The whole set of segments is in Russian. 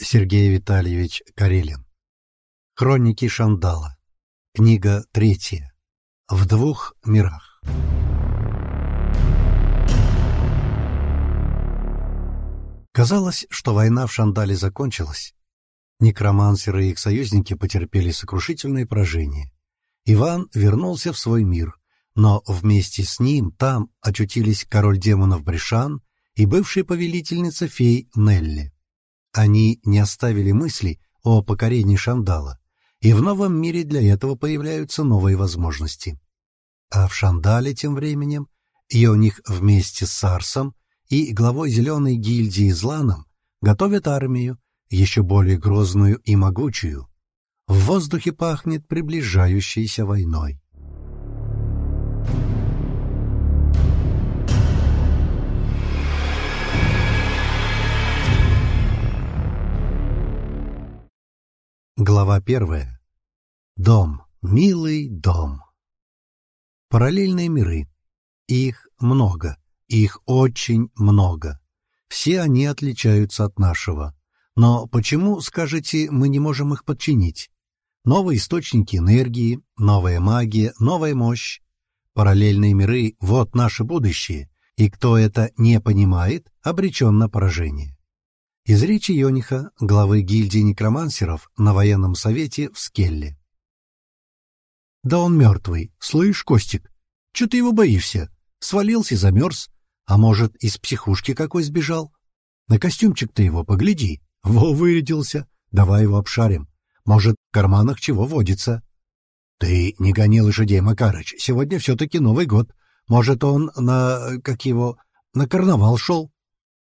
Сергей Витальевич Карелин. Хроники Шандала. Книга третья. В двух мирах. Казалось, что война в Шандале закончилась. Некромансеры и их союзники потерпели сокрушительное поражение. Иван вернулся в свой мир, но вместе с ним там очутились король демонов Брешан и бывшая повелительница фей Нелли. Они не оставили мысли о покорении Шандала, и в новом мире для этого появляются новые возможности. А в Шандале тем временем Ионих вместе с Сарсом и главой Зеленой гильдии Зланом готовят армию, еще более грозную и могучую. В воздухе пахнет приближающейся войной. Глава первая. Дом. Милый дом. Параллельные миры. Их много. Их очень много. Все они отличаются от нашего. Но почему, скажете, мы не можем их подчинить? Новые источники энергии, новая магия, новая мощь. Параллельные миры — вот наше будущее, и кто это не понимает, обречен на поражение. Из речи Йониха, главы гильдии некромансеров, на военном совете в Скелле. «Да он мертвый. Слышь, Костик, что ты его боишься? Свалился, замерз. А может, из психушки какой сбежал? На костюмчик ты его погляди. Во, вырядился. Давай его обшарим. Может, в карманах чего водится?» «Ты не гони лошадей, Макарыч. Сегодня все-таки Новый год. Может, он на... как его... на карнавал шел?»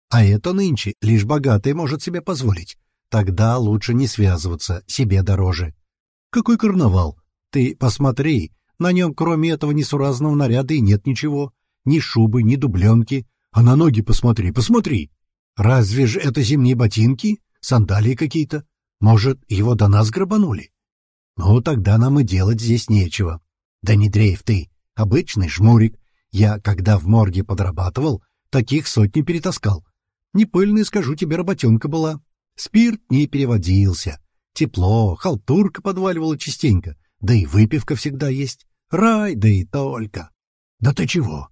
А это нынче лишь богатый может себе позволить. Тогда лучше не связываться, себе дороже. Какой карнавал? Ты посмотри, на нем кроме этого несуразного наряда и нет ничего. Ни шубы, ни дубленки. А на ноги посмотри, посмотри. Разве же это зимние ботинки? Сандалии какие-то? Может, его до нас грабанули? Ну, тогда нам и делать здесь нечего. Да не дрейф ты, обычный жмурик. Я, когда в морге подрабатывал, таких сотни перетаскал. Не пыльная, скажу тебе, работенка была. Спирт не переводился. Тепло, халтурка подваливала частенько. Да и выпивка всегда есть. Рай, да и только. Да ты чего?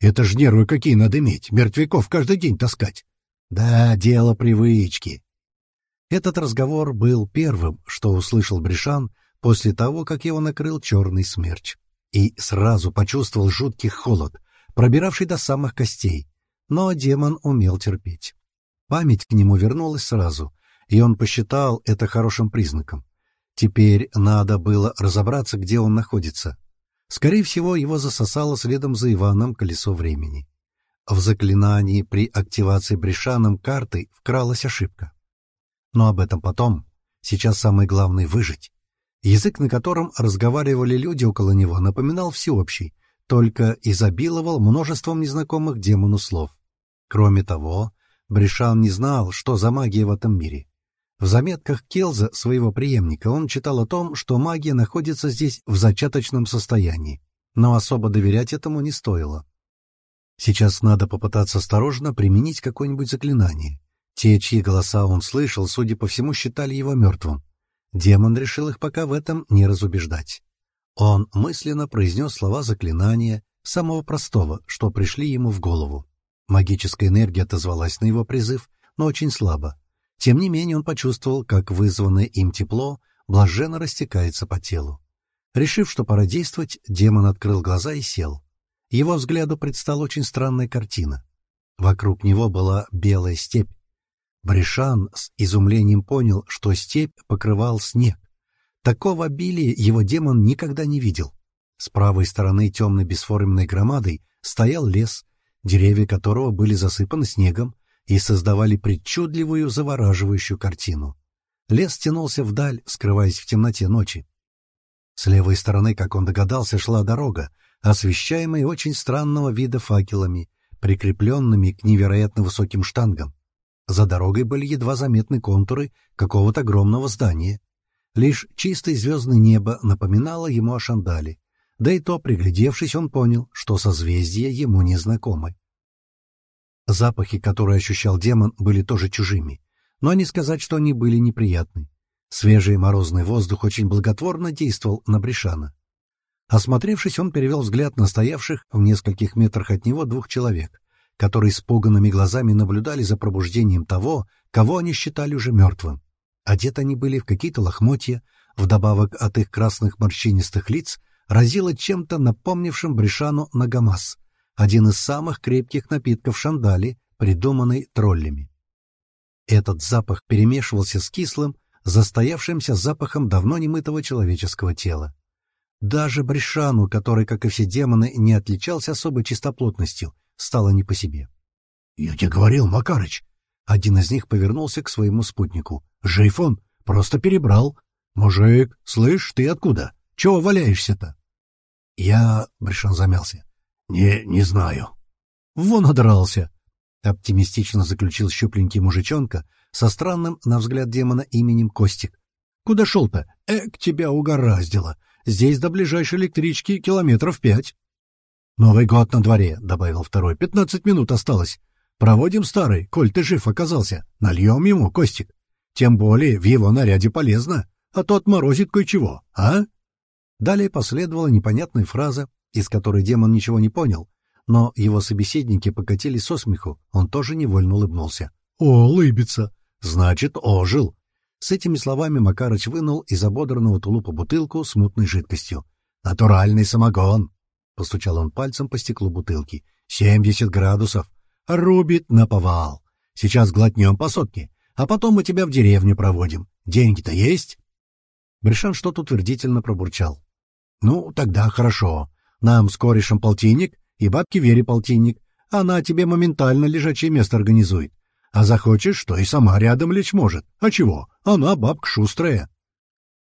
Это ж нервы какие надо иметь, мертвяков каждый день таскать. Да, дело привычки. Этот разговор был первым, что услышал Бришан после того, как его накрыл черный смерч. И сразу почувствовал жуткий холод, пробиравший до самых костей но демон умел терпеть. Память к нему вернулась сразу, и он посчитал это хорошим признаком. Теперь надо было разобраться, где он находится. Скорее всего, его засосало следом за Иваном колесо времени. В заклинании при активации Брешаном карты вкралась ошибка. Но об этом потом. Сейчас самое главное — выжить. Язык, на котором разговаривали люди около него, напоминал всеобщий, только изобиловал множеством незнакомых демону слов. Кроме того, Бришан не знал, что за магия в этом мире. В заметках Келза, своего преемника, он читал о том, что магия находится здесь в зачаточном состоянии, но особо доверять этому не стоило. Сейчас надо попытаться осторожно применить какое-нибудь заклинание. Те, чьи голоса он слышал, судя по всему, считали его мертвым. Демон решил их пока в этом не разубеждать. Он мысленно произнес слова заклинания, самого простого, что пришли ему в голову. Магическая энергия отозвалась на его призыв, но очень слабо. Тем не менее он почувствовал, как вызванное им тепло блаженно растекается по телу. Решив, что пора действовать, демон открыл глаза и сел. Его взгляду предстала очень странная картина. Вокруг него была белая степь. Бришан с изумлением понял, что степь покрывал снег. Такого обилия его демон никогда не видел. С правой стороны темной бесформенной громадой стоял лес, деревья которого были засыпаны снегом и создавали причудливую, завораживающую картину. Лес тянулся вдаль, скрываясь в темноте ночи. С левой стороны, как он догадался, шла дорога, освещаемая очень странного вида факелами, прикрепленными к невероятно высоким штангам. За дорогой были едва заметны контуры какого-то огромного здания. Лишь чистое звездное небо напоминало ему о Шандале, да и то, приглядевшись, он понял, что созвездия ему не знакомы. Запахи, которые ощущал демон, были тоже чужими. но не сказать, что они были неприятны. Свежий морозный воздух очень благотворно действовал на Бришана. Осмотревшись, он перевел взгляд на стоявших в нескольких метрах от него двух человек, которые с пуганными глазами наблюдали за пробуждением того, кого они считали уже мертвым. Одеты они были в какие-то лохмотья, вдобавок от их красных морщинистых лиц разило чем-то напомнившим Бришану Нагамас, один из самых крепких напитков шандали, придуманный троллями. Этот запах перемешивался с кислым, застоявшимся запахом давно немытого человеческого тела. Даже Бришану, который, как и все демоны, не отличался особой чистоплотностью, стало не по себе. — Я тебе говорил, Макарыч! Один из них повернулся к своему спутнику. — Жейфон просто перебрал. — Мужик, слышь, ты откуда? Чего валяешься-то? — Я... — Бришан замялся. — Не... не знаю. — Вон одрался! — оптимистично заключил щупленький мужичонка со странным, на взгляд демона, именем Костик. — Куда шел-то? Эк, тебя угораздило! Здесь до ближайшей электрички километров пять. — Новый год на дворе, — добавил второй. — Пятнадцать минут осталось. Проводим старый, коль ты жив оказался. Нальем ему, Костик. Тем более в его наряде полезно, а то отморозит кое-чего, а? Далее последовала непонятная фраза, из которой демон ничего не понял, но его собеседники покатили со смеху, он тоже невольно улыбнулся. — О, улыбится! Значит, ожил! С этими словами Макарыч вынул из ободранного тулупа бутылку с мутной жидкостью. «Натуральный самогон!» — постучал он пальцем по стеклу бутылки. «Семьдесят градусов! Рубит на повал! Сейчас глотнем по сотке, а потом мы тебя в деревню проводим. Деньги-то есть?» Бришан что-то утвердительно пробурчал. «Ну, тогда хорошо. Нам с корешем полтинник и бабке Вере полтинник. Она тебе моментально лежачее место организует. А захочешь, то и сама рядом лечь может. А чего? Она бабка шустрая.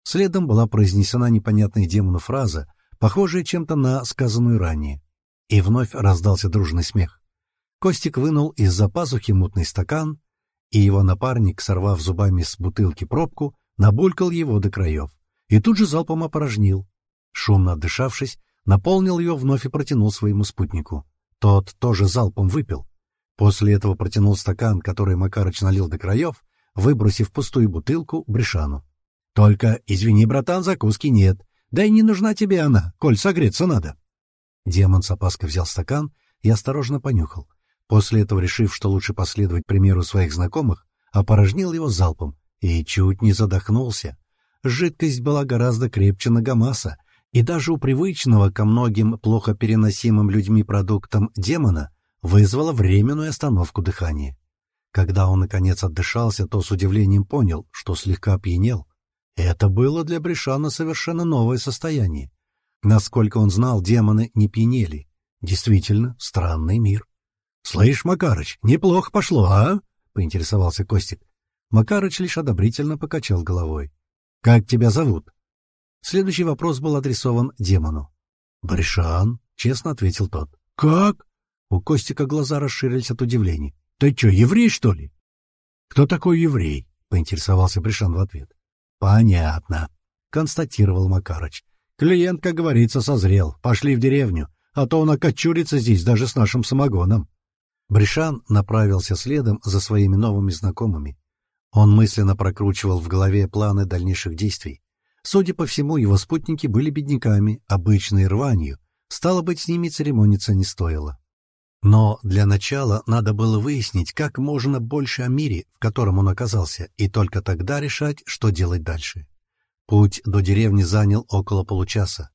Следом была произнесена непонятная демону фраза, похожая чем-то на сказанную ранее. И вновь раздался дружный смех. Костик вынул из-за пазухи мутный стакан, и его напарник, сорвав зубами с бутылки пробку, набулькал его до краев. И тут же залпом опорожнил. Шумно отдышавшись, наполнил ее вновь и протянул своему спутнику. Тот тоже залпом выпил. После этого протянул стакан, который Макарыч налил до краев, выбросив пустую бутылку Бришану. — Только, извини, братан, закуски нет. Да и не нужна тебе она, коль согреться надо. Демон с опаской взял стакан и осторожно понюхал. После этого, решив, что лучше последовать примеру своих знакомых, опорожнил его залпом и чуть не задохнулся. Жидкость была гораздо крепче Нагамаса, и даже у привычного ко многим плохо переносимым людьми продуктам демона вызвало временную остановку дыхания. Когда он, наконец, отдышался, то с удивлением понял, что слегка опьянел. Это было для Бришана совершенно новое состояние. Насколько он знал, демоны не пьянели. Действительно, странный мир. — Слышь, Макарыч, неплохо пошло, а? — поинтересовался Костик. Макарыч лишь одобрительно покачал головой. — Как тебя зовут? Следующий вопрос был адресован демону. — Бришан, — честно ответил тот. — Как? У Костика глаза расширились от удивления. — Ты что, еврей, что ли? — Кто такой еврей? — поинтересовался Пришан в ответ. — Понятно, — констатировал Макарыч. — Клиент, как говорится, созрел. Пошли в деревню, а то он окочурится здесь даже с нашим самогоном. Бришан направился следом за своими новыми знакомыми. Он мысленно прокручивал в голове планы дальнейших действий. Судя по всему, его спутники были бедняками, обычной рванью. Стало быть, с ними церемониться не стоило. Но для начала надо было выяснить как можно больше о мире, в котором он оказался, и только тогда решать, что делать дальше. Путь до деревни занял около получаса.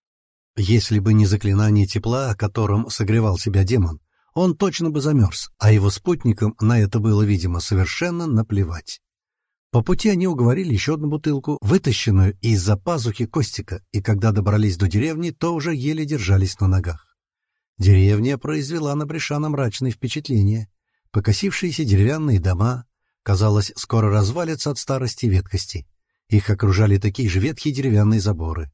Если бы не заклинание тепла, которым согревал себя демон, он точно бы замерз, а его спутникам на это было, видимо, совершенно наплевать. По пути они уговорили еще одну бутылку, вытащенную из-за пазухи Костика, и когда добрались до деревни, то уже еле держались на ногах. Деревня произвела на Брешана мрачное впечатление. Покосившиеся деревянные дома, казалось, скоро развалятся от старости и веткости. Их окружали такие же ветхие деревянные заборы.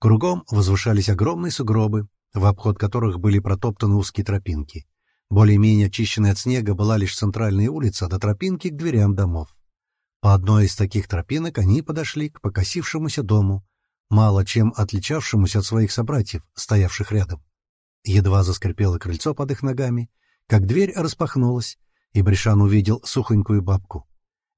Кругом возвышались огромные сугробы, в обход которых были протоптаны узкие тропинки. Более-менее очищенная от снега была лишь центральная улица до тропинки к дверям домов. По одной из таких тропинок они подошли к покосившемуся дому, мало чем отличавшемуся от своих собратьев, стоявших рядом. Едва заскрипело крыльцо под их ногами, как дверь распахнулась, и Бришан увидел сухонькую бабку.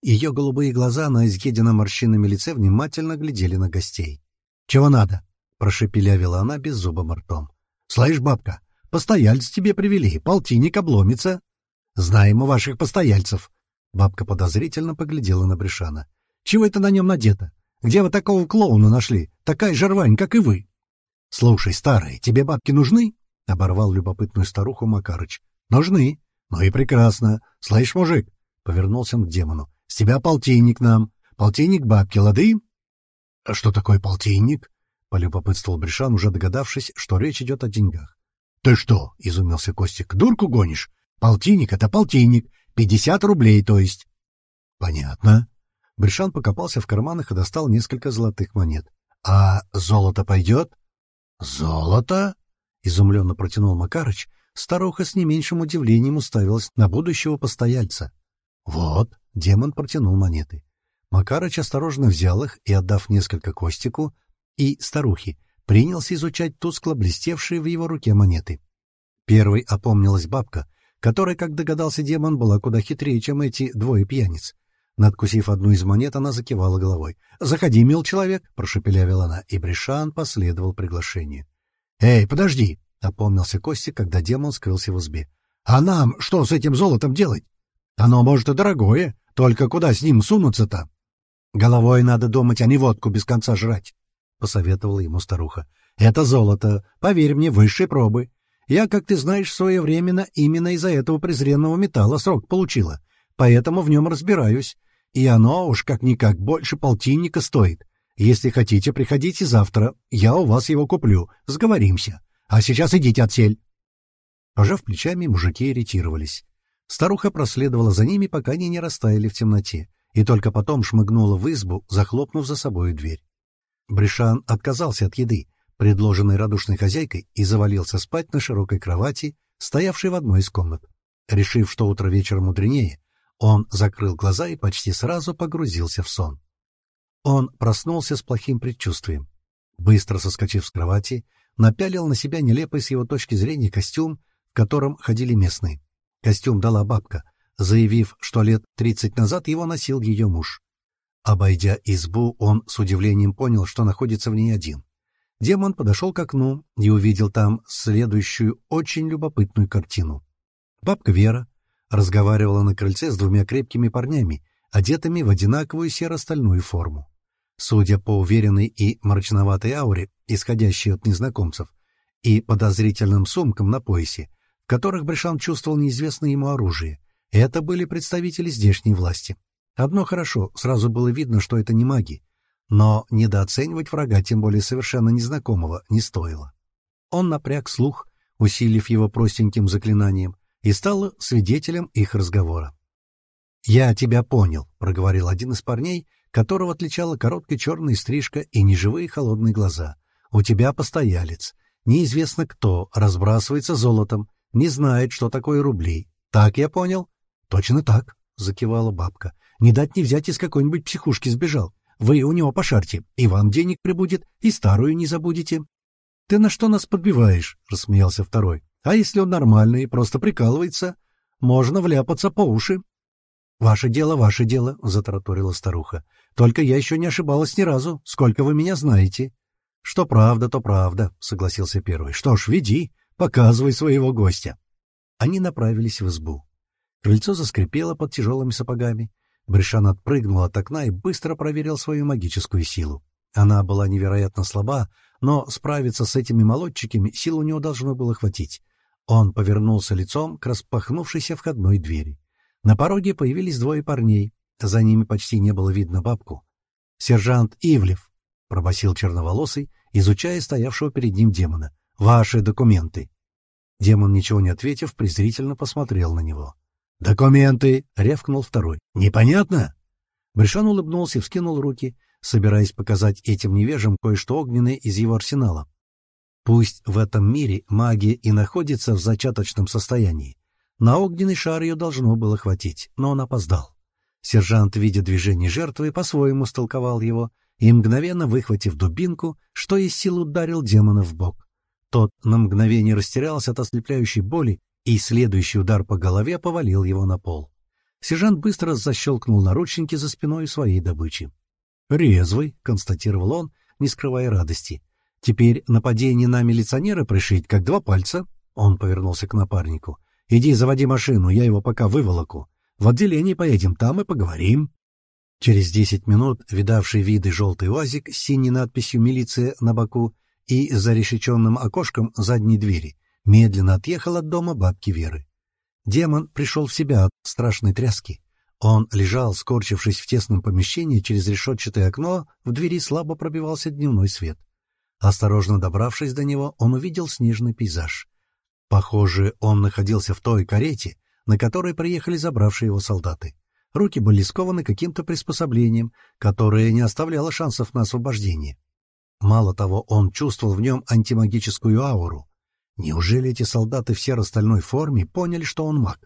Ее голубые глаза на изъеденном морщинами лице внимательно глядели на гостей. «Чего надо?» — прошепелявила она беззубым ртом. «Слышь, бабка, постояльц тебе привели, полтинник обломится». «Знаем у ваших постояльцев». Бабка подозрительно поглядела на Брешана. «Чего это на нем надето? Где вы такого клоуна нашли? Такая же рвань, как и вы». «Слушай, старый, тебе бабки нужны?» — оборвал любопытную старуху Макарыч. «Нужны. Ну и прекрасно. Слышь, мужик?» — повернулся он к демону. С тебя полтинник нам. Полтинник бабки, лады? — А что такое полтинник? — полюбопытствовал Бришан, уже догадавшись, что речь идет о деньгах. — Ты что? — изумился Костик. — Дурку гонишь? Полтинник — это полтинник. Пятьдесят рублей, то есть. — Понятно. Бришан покопался в карманах и достал несколько золотых монет. — А золото пойдет? — Золото? — изумленно протянул Макарыч. Старуха с не меньшим удивлением уставилась на будущего постояльца. — Вот, Демон протянул монеты. Макарыч осторожно взял их и, отдав несколько Костику и старухе, принялся изучать тускло блестевшие в его руке монеты. Первой опомнилась бабка, которая, как догадался демон, была куда хитрее, чем эти двое пьяниц. Надкусив одну из монет, она закивала головой. «Заходи, мил человек!» — прошепелявила она, и Бришан последовал приглашению. «Эй, подожди!» — опомнился Костик, когда демон скрылся в избе. «А нам что с этим золотом делать? Оно, может, и дорогое, только куда с ним сунуться-то? Головой надо думать, а не водку без конца жрать, — посоветовала ему старуха. Это золото, поверь мне, высшей пробы. Я, как ты знаешь, своевременно именно из-за этого презренного металла срок получила, поэтому в нем разбираюсь. И оно уж как-никак больше полтинника стоит. Если хотите, приходите завтра, я у вас его куплю, сговоримся. А сейчас идите отсель. Пожав плечами, мужики иритировались. Старуха проследовала за ними, пока они не растаяли в темноте, и только потом шмыгнула в избу, захлопнув за собой дверь. Бришан отказался от еды, предложенной радушной хозяйкой, и завалился спать на широкой кровати, стоявшей в одной из комнат. Решив, что утро вечера мудренее, он закрыл глаза и почти сразу погрузился в сон. Он проснулся с плохим предчувствием. Быстро соскочив с кровати, напялил на себя нелепый с его точки зрения костюм, в котором ходили местные. Костюм дала бабка, заявив, что лет тридцать назад его носил ее муж. Обойдя избу, он с удивлением понял, что находится в ней один. Демон подошел к окну и увидел там следующую очень любопытную картину. Бабка Вера разговаривала на крыльце с двумя крепкими парнями, одетыми в одинаковую серо-стальную форму. Судя по уверенной и мрачноватой ауре, исходящей от незнакомцев, и подозрительным сумкам на поясе, в которых Брешан чувствовал неизвестное ему оружие. Это были представители здешней власти. Одно хорошо, сразу было видно, что это не маги. Но недооценивать врага, тем более совершенно незнакомого, не стоило. Он напряг слух, усилив его простеньким заклинанием, и стал свидетелем их разговора. «Я тебя понял», — проговорил один из парней, которого отличала короткая черная стрижка и неживые холодные глаза. «У тебя постоялец. Неизвестно кто, разбрасывается золотом, не знает, что такое рубли. Так я понял? Точно так, закивала бабка. Не дать не взять из какой-нибудь психушки сбежал. Вы у него пошарьте, и вам денег прибудет, и старую не забудете. Ты на что нас подбиваешь? рассмеялся второй. А если он нормальный и просто прикалывается, можно вляпаться по уши. «Ваше дело, ваше дело», — затараторила старуха. «Только я еще не ошибалась ни разу. Сколько вы меня знаете?» «Что правда, то правда», — согласился первый. «Что ж, веди. Показывай своего гостя. Они направились в избу. Крыльцо заскрипело под тяжелыми сапогами. Бришан отпрыгнул от окна и быстро проверил свою магическую силу. Она была невероятно слаба, но справиться с этими молодчиками сил у него должно было хватить. Он повернулся лицом к распахнувшейся входной двери. На пороге появились двое парней. За ними почти не было видно бабку. «Сержант Ивлев», — пробасил черноволосый, изучая стоявшего перед ним демона. «Ваши документы». Демон, ничего не ответив, презрительно посмотрел на него. «Документы!» — рявкнул второй. «Непонятно?» Брешан улыбнулся и вскинул руки, собираясь показать этим невежам кое-что огненное из его арсенала. Пусть в этом мире магия и находится в зачаточном состоянии. На огненный шар ее должно было хватить, но он опоздал. Сержант, видя движение жертвы, по-своему столковал его и, мгновенно выхватив дубинку, что из сил ударил демона в бок. Тот на мгновение растерялся от ослепляющей боли, и следующий удар по голове повалил его на пол. Сержант быстро защелкнул наручники за спиной своей добычи. «Резвый», — констатировал он, не скрывая радости. «Теперь нападение на милиционера пришить, как два пальца». Он повернулся к напарнику. «Иди заводи машину, я его пока выволоку. В отделении поедем, там и поговорим». Через десять минут видавший виды желтый УАЗик с синей надписью «Милиция» на боку и за решеченным окошком задней двери медленно отъехал от дома бабки Веры. Демон пришел в себя от страшной тряски. Он лежал, скорчившись в тесном помещении, через решетчатое окно в двери слабо пробивался дневной свет. Осторожно добравшись до него, он увидел снежный пейзаж. Похоже, он находился в той карете, на которой приехали забравшие его солдаты. Руки были скованы каким-то приспособлением, которое не оставляло шансов на освобождение. Мало того, он чувствовал в нем антимагическую ауру. Неужели эти солдаты в серо-стальной форме поняли, что он маг?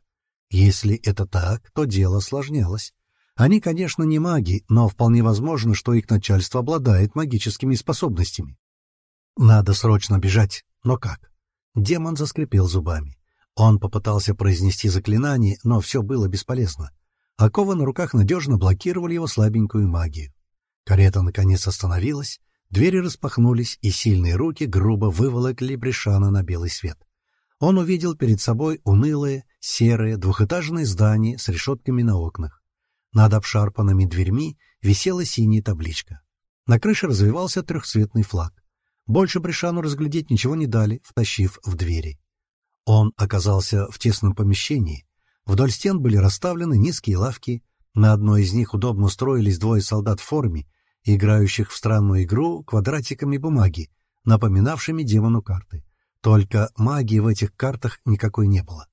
Если это так, то дело осложнялось. Они, конечно, не маги, но вполне возможно, что их начальство обладает магическими способностями. Надо срочно бежать. Но как? Демон заскрипел зубами. Он попытался произнести заклинание, но все было бесполезно. Оковы на руках надежно блокировали его слабенькую магию. Карета, наконец, остановилась, двери распахнулись, и сильные руки грубо выволокли Брешана на белый свет. Он увидел перед собой унылое, серое, двухэтажное здание с решетками на окнах. Над обшарпанными дверьми висела синяя табличка. На крыше развивался трехцветный флаг. Больше Брешану разглядеть ничего не дали, втащив в двери. Он оказался в тесном помещении, Вдоль стен были расставлены низкие лавки, на одной из них удобно устроились двое солдат в форме, играющих в странную игру квадратиками бумаги, напоминавшими демону карты. Только магии в этих картах никакой не было.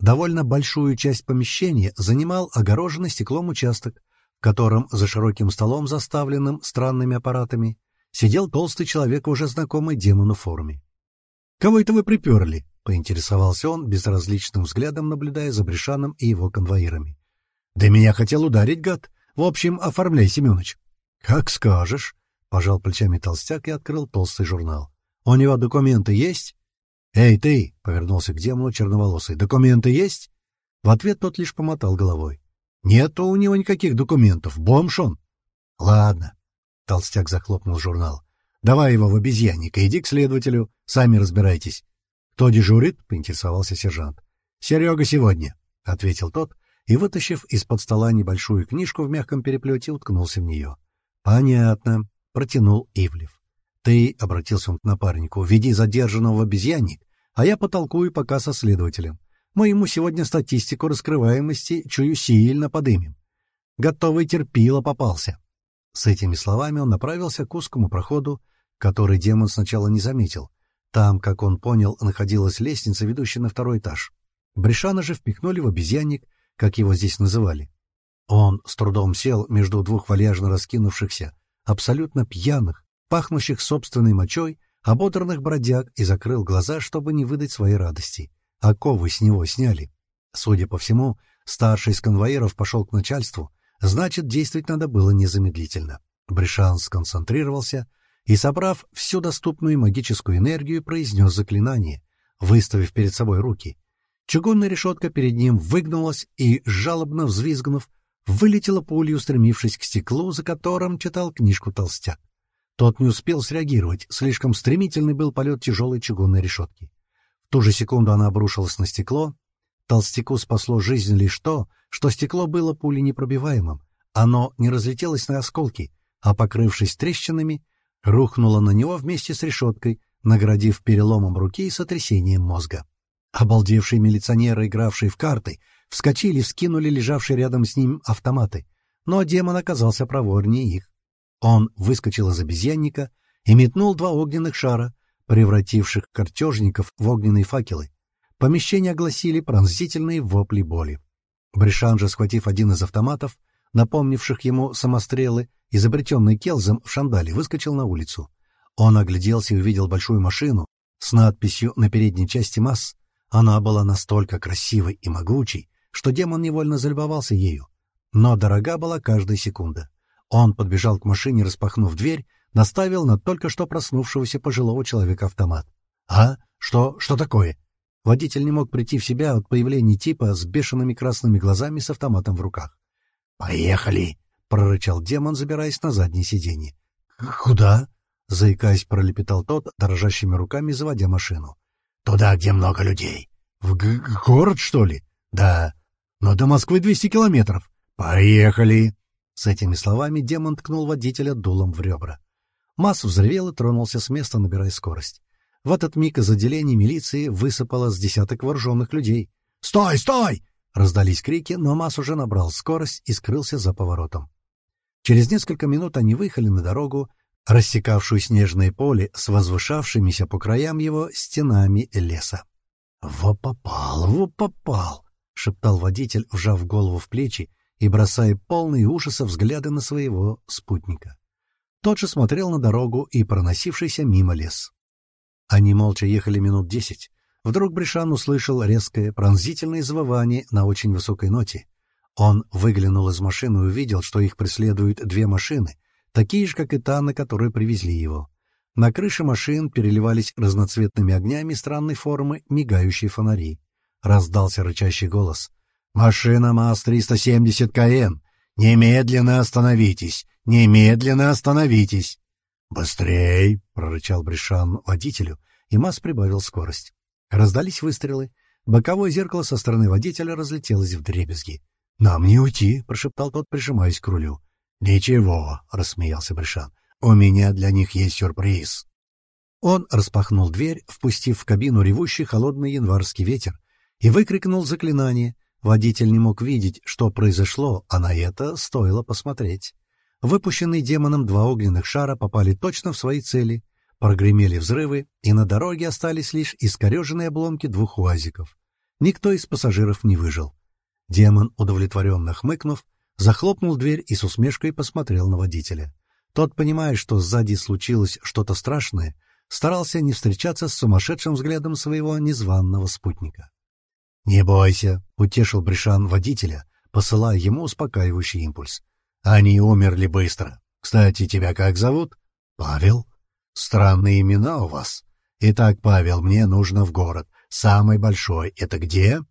Довольно большую часть помещения занимал огороженный стеклом участок, в котором за широким столом, заставленным странными аппаратами, сидел толстый человек в уже знакомой демону форме. «Кого это вы приперли?» — поинтересовался он, безразличным взглядом наблюдая за Брешаном и его конвоирами. — Да меня хотел ударить, гад. В общем, оформляй, Семенович. — Как скажешь, — пожал плечами толстяк и открыл толстый журнал. — У него документы есть? — Эй, ты! — повернулся к демону черноволосый. — Документы есть? В ответ тот лишь помотал головой. — Нет у него никаких документов. Бомж он. — Ладно. Толстяк захлопнул журнал. — Давай его в обезьянник иди к следователю. Сами разбирайтесь. «Кто дежурит?» — поинтересовался сержант. «Серега сегодня», — ответил тот, и, вытащив из-под стола небольшую книжку в мягком переплете, уткнулся в нее. «Понятно», — протянул Ивлев. «Ты», — обратился он к напарнику, — «веди задержанного в обезьянник, а я потолкую пока со следователем. Мы ему сегодня статистику раскрываемости, чую, сильно подымем. Готовый терпило попался». С этими словами он направился к узкому проходу, который демон сначала не заметил, там, как он понял, находилась лестница, ведущая на второй этаж. Брешана же впихнули в обезьянник, как его здесь называли. Он с трудом сел между двух вальяжно раскинувшихся, абсолютно пьяных, пахнущих собственной мочой, ободранных бродяг и закрыл глаза, чтобы не выдать своей радости. Оковы с него сняли. Судя по всему, старший из конвоиров пошел к начальству, значит, действовать надо было незамедлительно. Брешан сконцентрировался — и, собрав всю доступную магическую энергию, произнес заклинание, выставив перед собой руки. Чугунная решетка перед ним выгнулась и, жалобно взвизгнув, вылетела пулей, устремившись к стеклу, за которым читал книжку толстяк. Тот не успел среагировать, слишком стремительный был полет тяжелой чугунной решетки. В ту же секунду она обрушилась на стекло. Толстяку спасло жизнь лишь то, что стекло было пулей непробиваемым. Оно не разлетелось на осколки, а, покрывшись трещинами, рухнула на него вместе с решеткой, наградив переломом руки и сотрясением мозга. Обалдевшие милиционеры, игравшие в карты, вскочили, вскинули лежавшие рядом с ним автоматы, но демон оказался проворнее их. Он выскочил из обезьянника и метнул два огненных шара, превративших картежников в огненные факелы. Помещение огласили пронзительные вопли боли. Брешан же, схватив один из автоматов, напомнивших ему самострелы, изобретенный Келзом в Шандале, выскочил на улицу. Он огляделся и увидел большую машину с надписью на передней части «МАС». Она была настолько красивой и могучей, что демон невольно залюбовался ею. Но дорога была каждая секунда. Он подбежал к машине, распахнув дверь, наставил на только что проснувшегося пожилого человека автомат. «А? Что? Что такое?» Водитель не мог прийти в себя от появления типа с бешеными красными глазами с автоматом в руках. «Поехали!» — прорычал демон, забираясь на заднее сиденье. «Куда?» — заикаясь, пролепетал тот, дрожащими руками заводя машину. «Туда, где много людей». «В город, что ли?» «Да». «Но до Москвы двести километров». «Поехали!» С этими словами демон ткнул водителя дулом в ребра. Масс взревел и тронулся с места, набирая скорость. В этот миг из отделения милиции высыпало с десяток вооруженных людей. «Стой, стой!» — раздались крики, но Масс уже набрал скорость и скрылся за поворотом. Через несколько минут они выехали на дорогу, рассекавшую снежное поле с возвышавшимися по краям его стенами леса. «Во попал, во попал!» — шептал водитель, вжав голову в плечи и бросая полные ужаса взгляды на своего спутника. Тот же смотрел на дорогу и проносившийся мимо лес. Они молча ехали минут десять. Вдруг Бришан услышал резкое, пронзительное завывание на очень высокой ноте. Он выглянул из машины и увидел, что их преследуют две машины, такие же, как и та, на которой привезли его. На крыше машин переливались разноцветными огнями странной формы мигающие фонари. Раздался рычащий голос. «Машина МАЗ-370 КН! Немедленно остановитесь! Немедленно остановитесь!» «Быстрей!» — прорычал Бришан водителю, и Мас прибавил скорость. Раздались выстрелы. Боковое зеркало со стороны водителя разлетелось в дребезги. «Нам не уйти!» — прошептал тот, прижимаясь к рулю. «Ничего!» — рассмеялся Бришан. «У меня для них есть сюрприз!» Он распахнул дверь, впустив в кабину ревущий холодный январский ветер, и выкрикнул заклинание. Водитель не мог видеть, что произошло, а на это стоило посмотреть. Выпущенные демоном два огненных шара попали точно в свои цели, прогремели взрывы, и на дороге остались лишь искореженные обломки двух уазиков. Никто из пассажиров не выжил. Демон, удовлетворенно хмыкнув, захлопнул дверь и с усмешкой посмотрел на водителя. Тот, понимая, что сзади случилось что-то страшное, старался не встречаться с сумасшедшим взглядом своего незваного спутника. «Не бойся», — утешил Бришан водителя, посылая ему успокаивающий импульс. Они умерли быстро. Кстати, тебя как зовут? Павел. Странные имена у вас. Итак, Павел, мне нужно в город. Самый большой. Это где?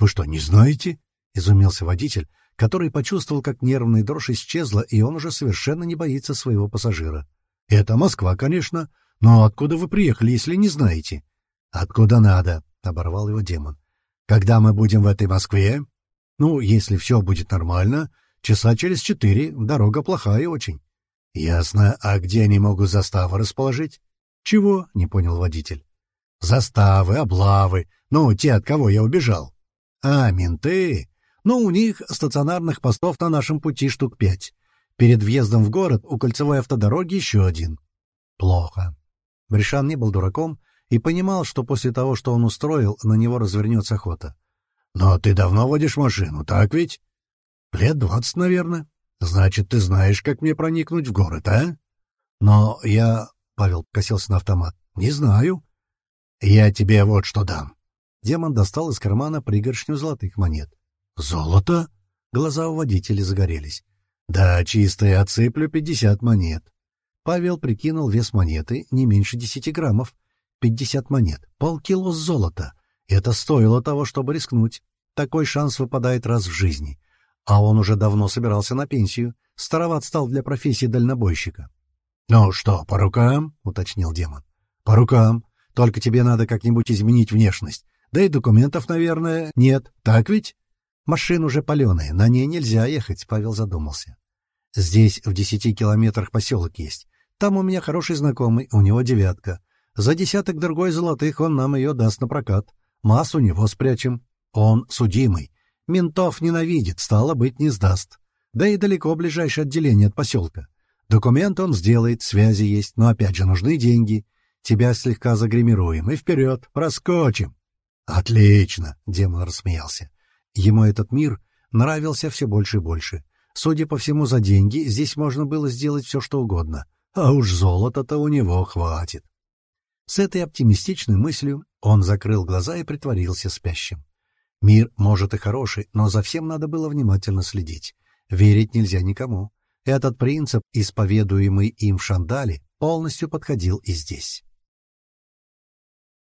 Вы что, не знаете? Изумился водитель, который почувствовал, как нервная дрожь исчезла, и он уже совершенно не боится своего пассажира. Это Москва, конечно. Но откуда вы приехали, если не знаете? Откуда надо? Оборвал его демон. Когда мы будем в этой Москве? Ну, если все будет нормально, Часа через четыре, дорога плохая очень. — Ясно. А где они могут заставы расположить? — Чего? — не понял водитель. — Заставы, облавы. Ну, те, от кого я убежал. — А, менты? Ну, у них стационарных постов на нашем пути штук пять. Перед въездом в город у кольцевой автодороги еще один. — Плохо. Бришан не был дураком и понимал, что после того, что он устроил, на него развернется охота. — Но ты давно водишь машину, так ведь? Лет двадцать, наверное. Значит, ты знаешь, как мне проникнуть в город, а? Но я... Павел косился на автомат. Не знаю. Я тебе вот что дам. Демон достал из кармана пригоршню золотых монет. Золото? Глаза у водителя загорелись. Да, чистое, отсыплю пятьдесят монет. Павел прикинул вес монеты не меньше десяти граммов. Пятьдесят монет, полкило золота. Это стоило того, чтобы рискнуть. Такой шанс выпадает раз в жизни. А он уже давно собирался на пенсию, староват стал для профессии дальнобойщика. — Ну что, по рукам? — уточнил демон. — По рукам. Только тебе надо как-нибудь изменить внешность. Да и документов, наверное, нет. Так ведь? Машина уже паленая, на ней нельзя ехать, — Павел задумался. Здесь в десяти километрах поселок есть. Там у меня хороший знакомый, у него девятка. За десяток другой золотых он нам ее даст на прокат. Масс у него спрячем. Он судимый, Ментов ненавидит, стало быть, не сдаст. Да и далеко ближайшее отделение от поселка. Документ он сделает, связи есть, но опять же нужны деньги. Тебя слегка загримируем и вперед, проскочим. Отлично, демон рассмеялся. Ему этот мир нравился все больше и больше. Судя по всему, за деньги здесь можно было сделать все, что угодно. А уж золота-то у него хватит. С этой оптимистичной мыслью он закрыл глаза и притворился спящим. Мир, может, и хороший, но за всем надо было внимательно следить. Верить нельзя никому. Этот принцип, исповедуемый им в Шандале, полностью подходил и здесь.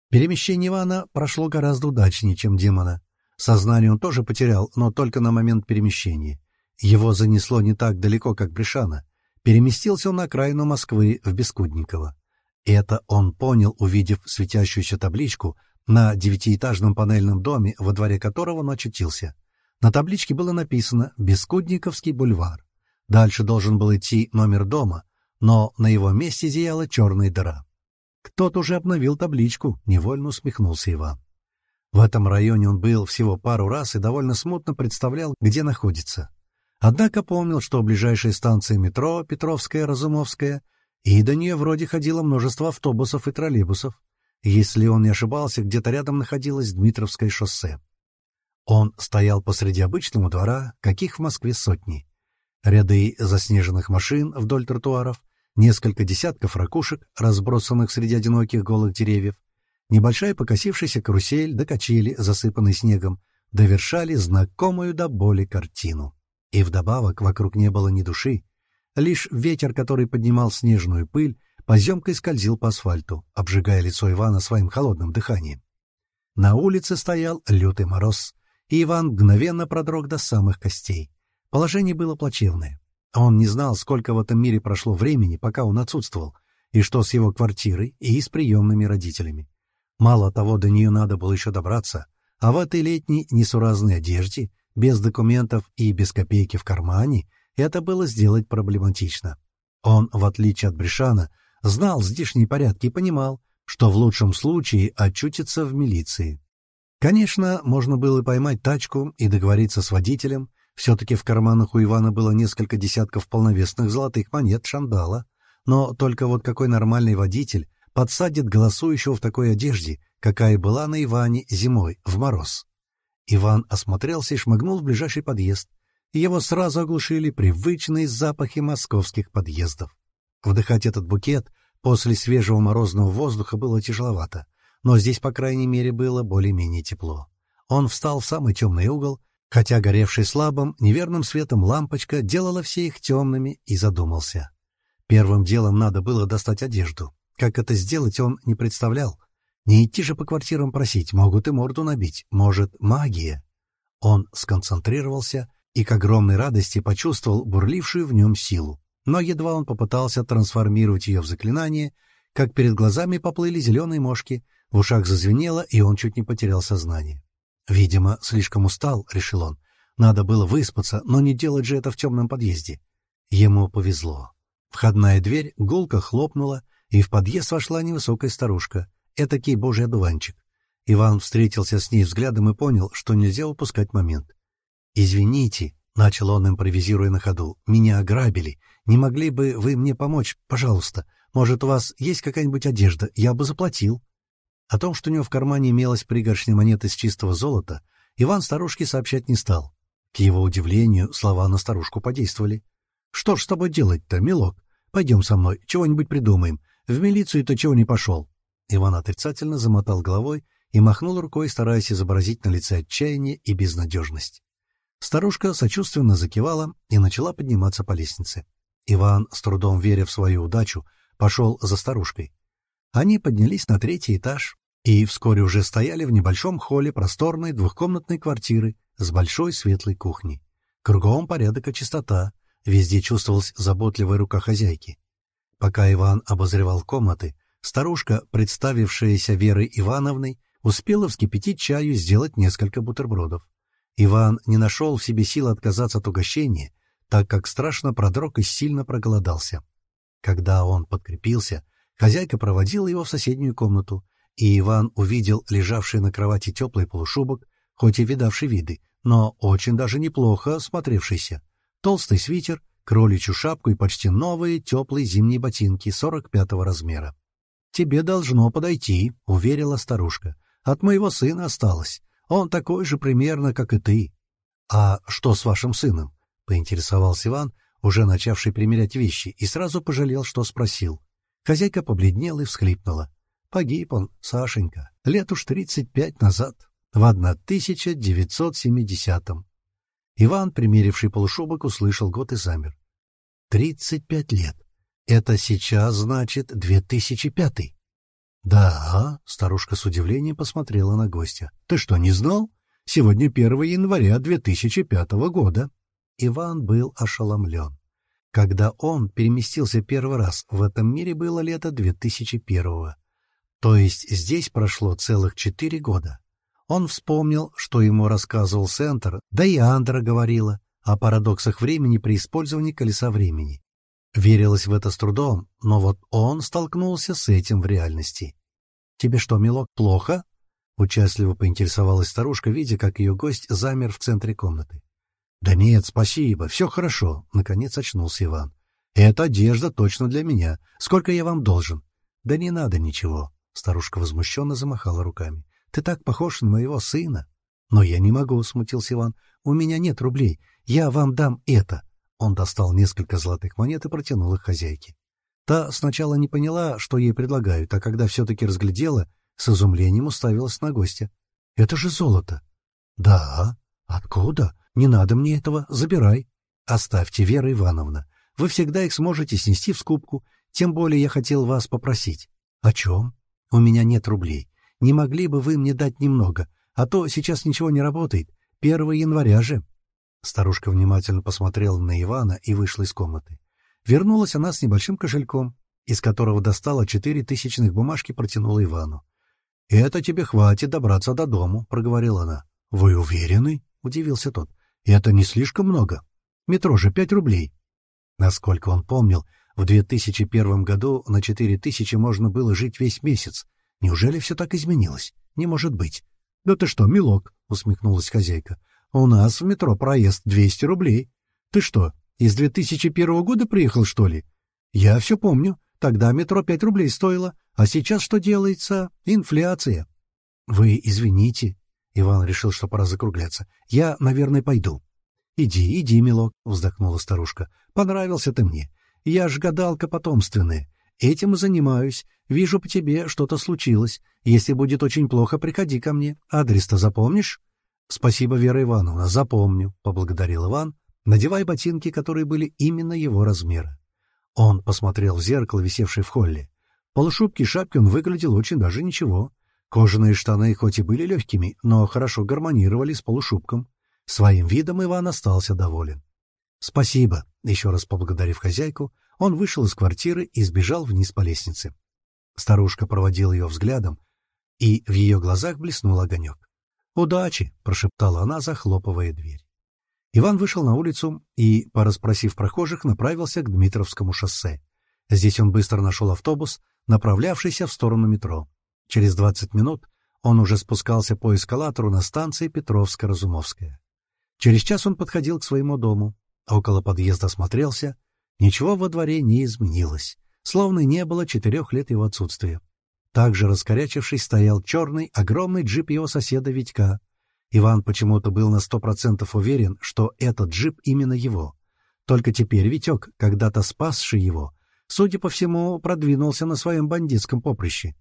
Перемещение Ивана прошло гораздо удачнее, чем демона. Сознание он тоже потерял, но только на момент перемещения. Его занесло не так далеко, как Бришана. Переместился он на окраину Москвы, в Бескудниково. Это он понял, увидев светящуюся табличку на девятиэтажном панельном доме, во дворе которого он очутился. На табличке было написано «Бескудниковский бульвар». Дальше должен был идти номер дома, но на его месте зияла черная дыра. Кто-то уже обновил табличку, невольно усмехнулся Иван. В этом районе он был всего пару раз и довольно смутно представлял, где находится. Однако помнил, что ближайшая станция метро Петровская, Разумовская, и до нее вроде ходило множество автобусов и троллейбусов. Если он не ошибался, где-то рядом находилось Дмитровское шоссе. Он стоял посреди обычного двора, каких в Москве сотни. Ряды заснеженных машин вдоль тротуаров, несколько десятков ракушек, разбросанных среди одиноких голых деревьев, небольшая покосившаяся карусель до качели, засыпанной снегом, довершали знакомую до боли картину. И вдобавок вокруг не было ни души. Лишь ветер, который поднимал снежную пыль, поземкой скользил по асфальту, обжигая лицо Ивана своим холодным дыханием. На улице стоял лютый мороз, и Иван мгновенно продрог до самых костей. Положение было плачевное. Он не знал, сколько в этом мире прошло времени, пока он отсутствовал, и что с его квартирой и с приемными родителями. Мало того, до нее надо было еще добраться, а в этой летней несуразной одежде без документов и без копейки в кармане это было сделать проблематично. Он, в отличие от Бришана, знал здешние порядки и понимал, что в лучшем случае очутится в милиции. Конечно, можно было поймать тачку и договориться с водителем. Все-таки в карманах у Ивана было несколько десятков полновесных золотых монет шандала. Но только вот какой нормальный водитель подсадит голосующего в такой одежде, какая была на Иване зимой, в мороз? Иван осмотрелся и шмыгнул в ближайший подъезд. Его сразу оглушили привычные запахи московских подъездов. Вдыхать этот букет после свежего морозного воздуха было тяжеловато, но здесь, по крайней мере, было более-менее тепло. Он встал в самый темный угол, хотя горевший слабым, неверным светом лампочка делала все их темными, и задумался. Первым делом надо было достать одежду. Как это сделать, он не представлял. Не идти же по квартирам просить, могут и морду набить. Может, магия? Он сконцентрировался и к огромной радости почувствовал бурлившую в нем силу. Но едва он попытался трансформировать ее в заклинание, как перед глазами поплыли зеленые мошки, в ушах зазвенело, и он чуть не потерял сознание. Видимо, слишком устал, — решил он. Надо было выспаться, но не делать же это в темном подъезде. Ему повезло. Входная дверь гулко хлопнула, и в подъезд вошла невысокая старушка — этакий божий одуванчик. Иван встретился с ней взглядом и понял, что нельзя упускать момент. «Извините», — начал он, импровизируя на ходу, — «меня ограбили. Не могли бы вы мне помочь, пожалуйста? Может, у вас есть какая-нибудь одежда? Я бы заплатил». О том, что у него в кармане имелась пригоршня монет из чистого золота, Иван старушке сообщать не стал. К его удивлению, слова на старушку подействовали. «Что ж с тобой делать-то, милок? Пойдем со мной, чего-нибудь придумаем. В милицию-то чего не пошел?» Иван отрицательно замотал головой и махнул рукой, стараясь изобразить на лице отчаяние и безнадежность. Старушка сочувственно закивала и начала подниматься по лестнице. Иван, с трудом веря в свою удачу, пошел за старушкой. Они поднялись на третий этаж и вскоре уже стояли в небольшом холле просторной двухкомнатной квартиры с большой светлой кухней. Кругом порядок и чистота, везде чувствовалась заботливая рука хозяйки. Пока Иван обозревал комнаты, Старушка, представившаяся Верой Ивановной, успела вскипятить чаю и сделать несколько бутербродов. Иван не нашел в себе сил отказаться от угощения, так как страшно продрог и сильно проголодался. Когда он подкрепился, хозяйка проводила его в соседнюю комнату, и Иван увидел лежавший на кровати теплый полушубок, хоть и видавший виды, но очень даже неплохо смотревшийся. Толстый свитер, кроличью шапку и почти новые теплые зимние ботинки 45-го размера. «Тебе должно подойти», — уверила старушка. «От моего сына осталось. Он такой же примерно, как и ты». «А что с вашим сыном?» — поинтересовался Иван, уже начавший примерять вещи, и сразу пожалел, что спросил. Хозяйка побледнела и всхлипнула. Погиб он, Сашенька, лет уж тридцать пять назад, в 1970-м. Иван, примеривший полушубок, услышал год и замер. «Тридцать пять лет. Это сейчас, значит, 2005. «Да», — старушка с удивлением посмотрела на гостя. «Ты что, не знал? Сегодня 1 января 2005 года». Иван был ошеломлен. Когда он переместился первый раз, в этом мире было лето 2001-го. То есть здесь прошло целых четыре года. Он вспомнил, что ему рассказывал Сентер, да и Андра говорила о парадоксах времени при использовании колеса времени. Верилось в это с трудом, но вот он столкнулся с этим в реальности. «Тебе что, милок, плохо?» — участливо поинтересовалась старушка, видя, как ее гость замер в центре комнаты. «Да нет, спасибо, все хорошо», — наконец очнулся Иван. «Эта одежда точно для меня. Сколько я вам должен?» «Да не надо ничего», — старушка возмущенно замахала руками. «Ты так похож на моего сына». «Но я не могу», — смутился Иван. «У меня нет рублей. Я вам дам это». Он достал несколько золотых монет и протянул их хозяйке. Та сначала не поняла, что ей предлагают, а когда все-таки разглядела, с изумлением уставилась на гостя. — Это же золото. — Да. Откуда? Не надо мне этого. Забирай. — Оставьте, Вера Ивановна. Вы всегда их сможете снести в скупку. Тем более я хотел вас попросить. — О чем? — У меня нет рублей. Не могли бы вы мне дать немного? А то сейчас ничего не работает. Первого января же. Старушка внимательно посмотрела на Ивана и вышла из комнаты. Вернулась она с небольшим кошельком, из которого достала четыре тысячных бумажки и протянула Ивану. — Это тебе хватит добраться до дому, — проговорила она. — Вы уверены? — удивился тот. — Это не слишком много. Метро же пять рублей. Насколько он помнил, в 2001 году на четыре тысячи можно было жить весь месяц. Неужели все так изменилось? Не может быть. — Да ты что, милок, — усмехнулась хозяйка. У нас в метро проезд 200 рублей. Ты что, из 2001 года приехал, что ли? Я все помню. Тогда метро 5 рублей стоило. А сейчас что делается? Инфляция. Вы извините. Иван решил, что пора закругляться. Я, наверное, пойду. Иди, иди, милок, вздохнула старушка. Понравился ты мне. Я ж гадалка потомственная. Этим и занимаюсь. Вижу по тебе, что-то случилось. Если будет очень плохо, приходи ко мне. Адрес-то запомнишь? — Спасибо, Вера Ивановна, запомню, — поблагодарил Иван, надевая ботинки, которые были именно его размера. Он посмотрел в зеркало, висевшее в холле. В полушубке и шапке он выглядел очень даже ничего. Кожаные штаны хоть и были легкими, но хорошо гармонировали с полушубком. Своим видом Иван остался доволен. «Спасибо», — еще раз поблагодарив хозяйку, он вышел из квартиры и сбежал вниз по лестнице. Старушка проводила ее взглядом, и в ее глазах блеснул огонек. «Удачи!» — прошептала она, захлопывая дверь. Иван вышел на улицу и, пораспросив прохожих, направился к Дмитровскому шоссе. Здесь он быстро нашел автобус, направлявшийся в сторону метро. Через двадцать минут он уже спускался по эскалатору на станции Петровско-Разумовская. Через час он подходил к своему дому. Около подъезда осмотрелся. Ничего во дворе не изменилось, словно не было четырех лет его отсутствия. Также раскорячившись стоял черный, огромный джип его соседа Витька. Иван почему-то был на сто процентов уверен, что этот джип именно его. Только теперь Витек, когда-то спасший его, судя по всему, продвинулся на своем бандитском поприще.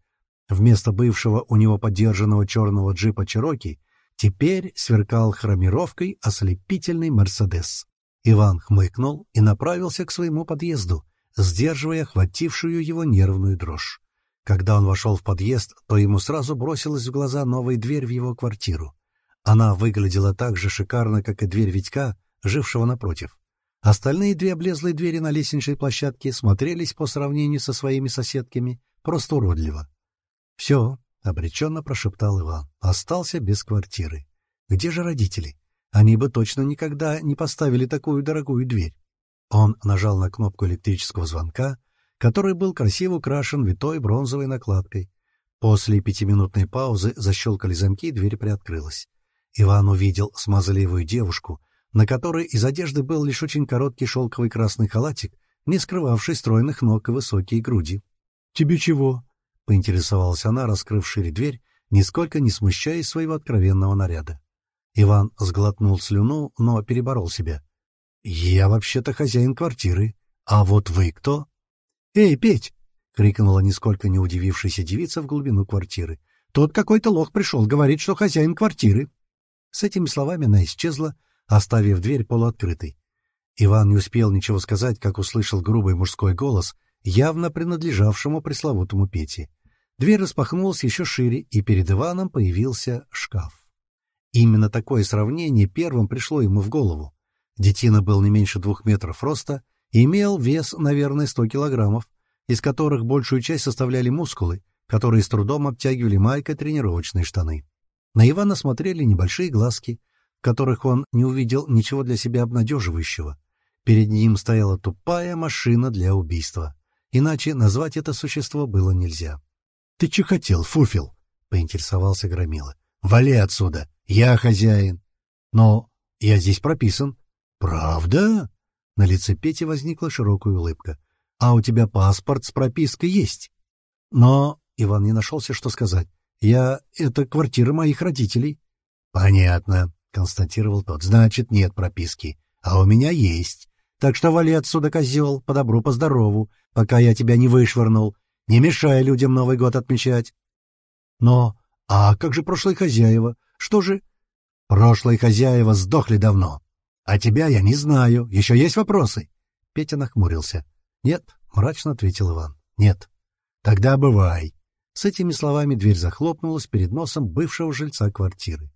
Вместо бывшего у него подержанного черного джипа Чероки теперь сверкал хромировкой ослепительный «Мерседес». Иван хмыкнул и направился к своему подъезду, сдерживая охватившую его нервную дрожь. Когда он вошел в подъезд, то ему сразу бросилась в глаза новая дверь в его квартиру. Она выглядела так же шикарно, как и дверь Витька, жившего напротив. Остальные две облезлые двери на лестничной площадке смотрелись по сравнению со своими соседками просто уродливо. «Все», — обреченно прошептал Иван, — остался без квартиры. «Где же родители? Они бы точно никогда не поставили такую дорогую дверь». Он нажал на кнопку электрического звонка, который был красиво украшен витой бронзовой накладкой. После пятиминутной паузы защелкали замки, и дверь приоткрылась. Иван увидел смазливую девушку, на которой из одежды был лишь очень короткий шелковый красный халатик, не скрывавший стройных ног и высокие груди. — Тебе чего? — поинтересовалась она, раскрыв шире дверь, нисколько не смущаясь своего откровенного наряда. Иван сглотнул слюну, но переборол себя. — Я вообще-то хозяин квартиры. А вот вы кто? «Эй, Петь!» — крикнула нисколько не удивившаяся девица в глубину квартиры. «Тот какой-то лох пришел, говорит, что хозяин квартиры». С этими словами она исчезла, оставив дверь полуоткрытой. Иван не успел ничего сказать, как услышал грубый мужской голос, явно принадлежавшему пресловутому Пете. Дверь распахнулась еще шире, и перед Иваном появился шкаф. Именно такое сравнение первым пришло ему в голову. Детина был не меньше двух метров роста имел вес, наверное, сто килограммов, из которых большую часть составляли мускулы, которые с трудом обтягивали майкой тренировочные штаны. На Ивана смотрели небольшие глазки, в которых он не увидел ничего для себя обнадеживающего. Перед ним стояла тупая машина для убийства. Иначе назвать это существо было нельзя. — Ты че хотел, Фуфел? — поинтересовался Громила. — Вали отсюда! Я хозяин. Но я здесь прописан. Правда? На лице Пети возникла широкая улыбка. А у тебя паспорт с пропиской есть? Но Иван не нашелся, что сказать. Я... Это квартира моих родителей. Понятно, констатировал тот. Значит, нет прописки. А у меня есть. Так что вали отсюда, козел, по добру, по здорову, пока я тебя не вышвырнул. Не мешай людям Новый год отмечать. Но... А как же прошлые хозяева? Что же? Прошлые хозяева сдохли давно. А тебя я не знаю. Еще есть вопросы? Петя нахмурился. Нет, мрачно ответил Иван. Нет. Тогда бывай. С этими словами дверь захлопнулась перед носом бывшего жильца квартиры.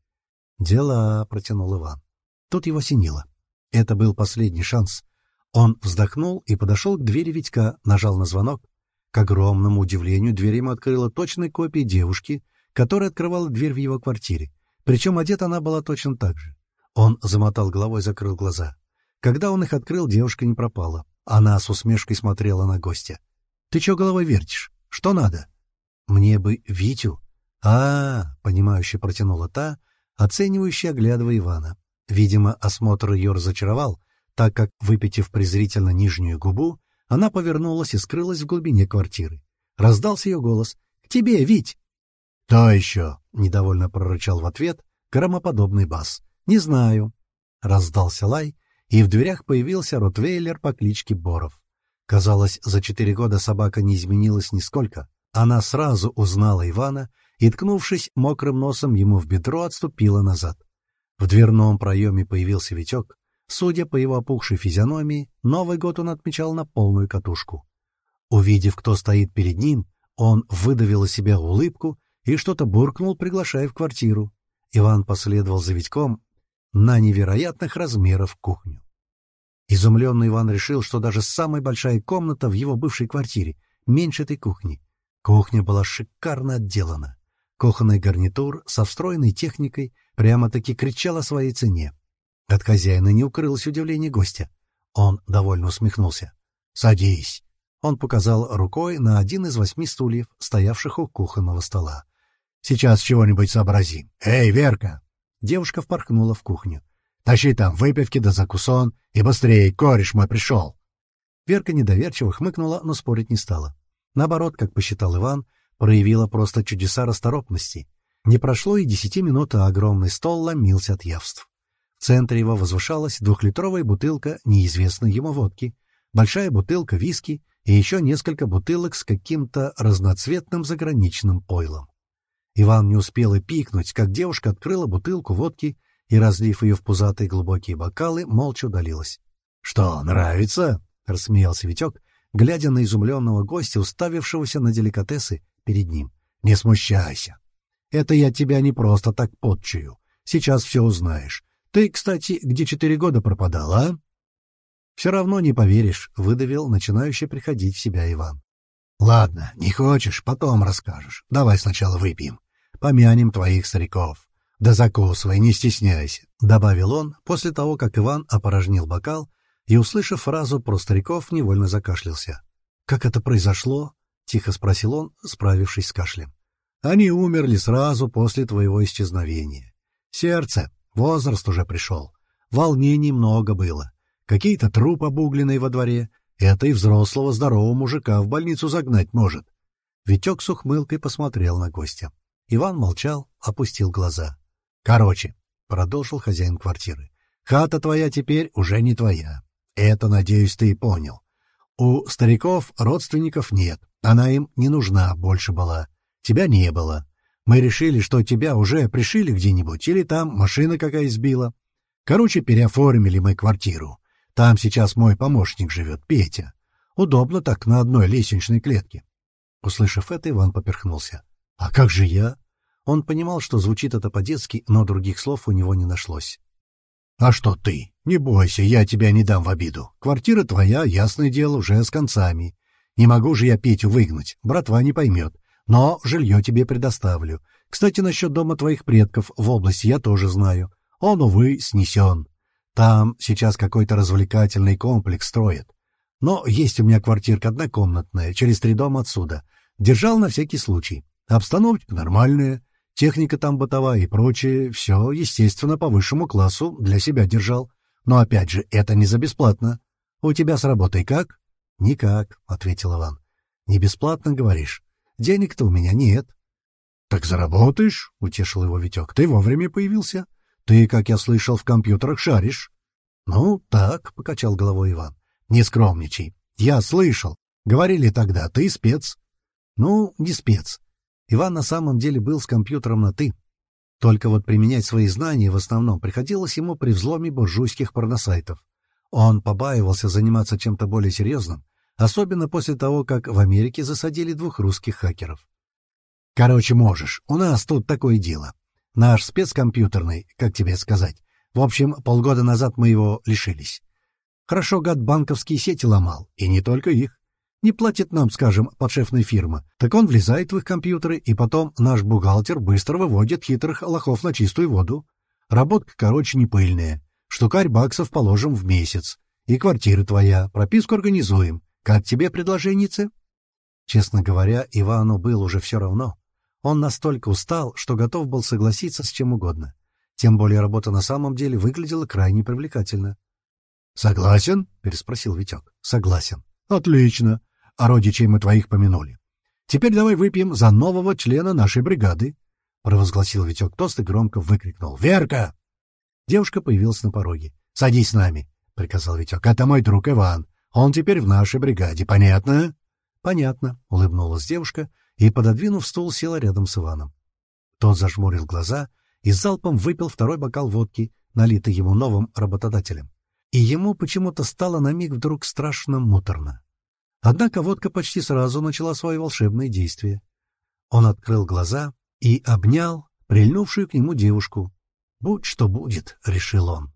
«Дела», — протянул Иван. Тут его синило. Это был последний шанс. Он вздохнул и подошел к двери Витька, нажал на звонок. К огромному удивлению дверь ему открыла точной копия девушки, которая открывала дверь в его квартире. Причем одета она была точно так же. Он замотал головой и закрыл глаза. Когда он их открыл, девушка не пропала. Она с усмешкой смотрела на гостя. — Ты чё головой вертишь? Что надо? — Мне бы Витю. А — -а, понимающе протянула та, оценивающе оглядывая Ивана. Видимо, осмотр ее разочаровал, так как, выпитив презрительно нижнюю губу, она повернулась и скрылась в глубине квартиры. Раздался ее голос. — К тебе, Вить! «Кто еще?» — недовольно прорычал в ответ громоподобный бас. «Не знаю». Раздался лай, и в дверях появился ротвейлер по кличке Боров. Казалось, за четыре года собака не изменилась нисколько. Она сразу узнала Ивана и, ткнувшись мокрым носом ему в бедро, отступила назад. В дверном проеме появился Витек. Судя по его опухшей физиономии, Новый год он отмечал на полную катушку. Увидев, кто стоит перед ним, он выдавил из себя улыбку и что-то буркнул, приглашая в квартиру. Иван последовал за Витьком на невероятных размеров кухню. Изумленный Иван решил, что даже самая большая комната в его бывшей квартире меньше этой кухни. Кухня была шикарно отделана. Кухонный гарнитур со встроенной техникой прямо-таки кричал о своей цене. От хозяина не укрылось удивление гостя. Он довольно усмехнулся. «Садись!» Он показал рукой на один из восьми стульев, стоявших у кухонного стола. Сейчас чего-нибудь сообразим. Эй, Верка!» Девушка впорхнула в кухню. «Тащи там выпивки да закусон, и быстрее, кореш мой пришел!» Верка недоверчиво хмыкнула, но спорить не стала. Наоборот, как посчитал Иван, проявила просто чудеса расторопности. Не прошло и десяти минут, а огромный стол ломился от явств. В центре его возвышалась двухлитровая бутылка неизвестной ему водки, большая бутылка виски и еще несколько бутылок с каким-то разноцветным заграничным пойлом. Иван не успел и пикнуть, как девушка открыла бутылку водки и, разлив ее в пузатые глубокие бокалы, молча удалилась. — Что, нравится? — рассмеялся Витек, глядя на изумленного гостя, уставившегося на деликатесы перед ним. — Не смущайся. Это я тебя не просто так подчую. Сейчас все узнаешь. Ты, кстати, где четыре года пропадал, а? — Все равно не поверишь, — выдавил начинающий приходить в себя Иван. — Ладно, не хочешь, потом расскажешь. Давай сначала выпьем помянем твоих стариков. Да закусывай, не стесняйся», — добавил он после того, как Иван опорожнил бокал и, услышав фразу про стариков, невольно закашлялся. «Как это произошло?» — тихо спросил он, справившись с кашлем. «Они умерли сразу после твоего исчезновения. Сердце, возраст уже пришел. Волнений много было. Какие-то труп обугленный во дворе. Это и взрослого здорового мужика в больницу загнать может». Витек с ухмылкой посмотрел на гостя. Иван молчал, опустил глаза. «Короче», — продолжил хозяин квартиры, — «хата твоя теперь уже не твоя. Это, надеюсь, ты и понял. У стариков родственников нет, она им не нужна больше была. Тебя не было. Мы решили, что тебя уже пришили где-нибудь, или там машина какая сбила. Короче, переоформили мы квартиру. Там сейчас мой помощник живет, Петя. Удобно так на одной лестничной клетке. Услышав это, Иван поперхнулся. «А как же я?» Он понимал, что звучит это по-детски, но других слов у него не нашлось. «А что ты? Не бойся, я тебя не дам в обиду. Квартира твоя, ясное дело, уже с концами. Не могу же я Петю выгнать, братва не поймет. Но жилье тебе предоставлю. Кстати, насчет дома твоих предков в области я тоже знаю. Он, увы, снесен. Там сейчас какой-то развлекательный комплекс строят. Но есть у меня квартирка однокомнатная, через три дома отсюда. Держал на всякий случай. Обстановка нормальная, техника там бытовая и прочее. Все, естественно, по высшему классу для себя держал. Но, опять же, это не за бесплатно. У тебя с работой как? — Никак, — ответил Иван. — Не бесплатно, говоришь? Денег-то у меня нет. — Так заработаешь, — утешил его Витек. — Ты вовремя появился. Ты, как я слышал, в компьютерах шаришь. — Ну, так, — покачал головой Иван. — Не скромничай. Я слышал. Говорили тогда, ты спец. Ну, не спец. Иван на самом деле был с компьютером на «ты». Только вот применять свои знания в основном приходилось ему при взломе буржуйских порносайтов. Он побаивался заниматься чем-то более серьезным, особенно после того, как в Америке засадили двух русских хакеров. «Короче, можешь. У нас тут такое дело. Наш спецкомпьютерный, как тебе сказать. В общем, полгода назад мы его лишились. Хорошо гад банковские сети ломал, и не только их. Не платит нам, скажем, подшефная фирма, так он влезает в их компьютеры, и потом наш бухгалтер быстро выводит хитрых лохов на чистую воду. Работка, короче, не пыльная. Штукарь баксов положим в месяц. И квартира твоя, прописку организуем. Как тебе предложенницы? Честно говоря, Ивану было уже все равно. Он настолько устал, что готов был согласиться с чем угодно. Тем более работа на самом деле выглядела крайне привлекательно. «Согласен?» — переспросил Витек. «Согласен». «Отлично. А родичей мы твоих помянули. Теперь давай выпьем за нового члена нашей бригады», — провозгласил Витек тост и громко выкрикнул. «Верка!» Девушка появилась на пороге. «Садись с нами», — приказал Витек. «Это мой друг Иван. Он теперь в нашей бригаде. Понятно?» «Понятно», — улыбнулась девушка и, пододвинув стул, села рядом с Иваном. Тот зажмурил глаза и залпом выпил второй бокал водки, налитый ему новым работодателем. И ему почему-то стало на миг вдруг страшно муторно. Однако водка почти сразу начала свое волшебное действие. Он открыл глаза и обнял прильнувшую к нему девушку, «Будь что будет», — решил он.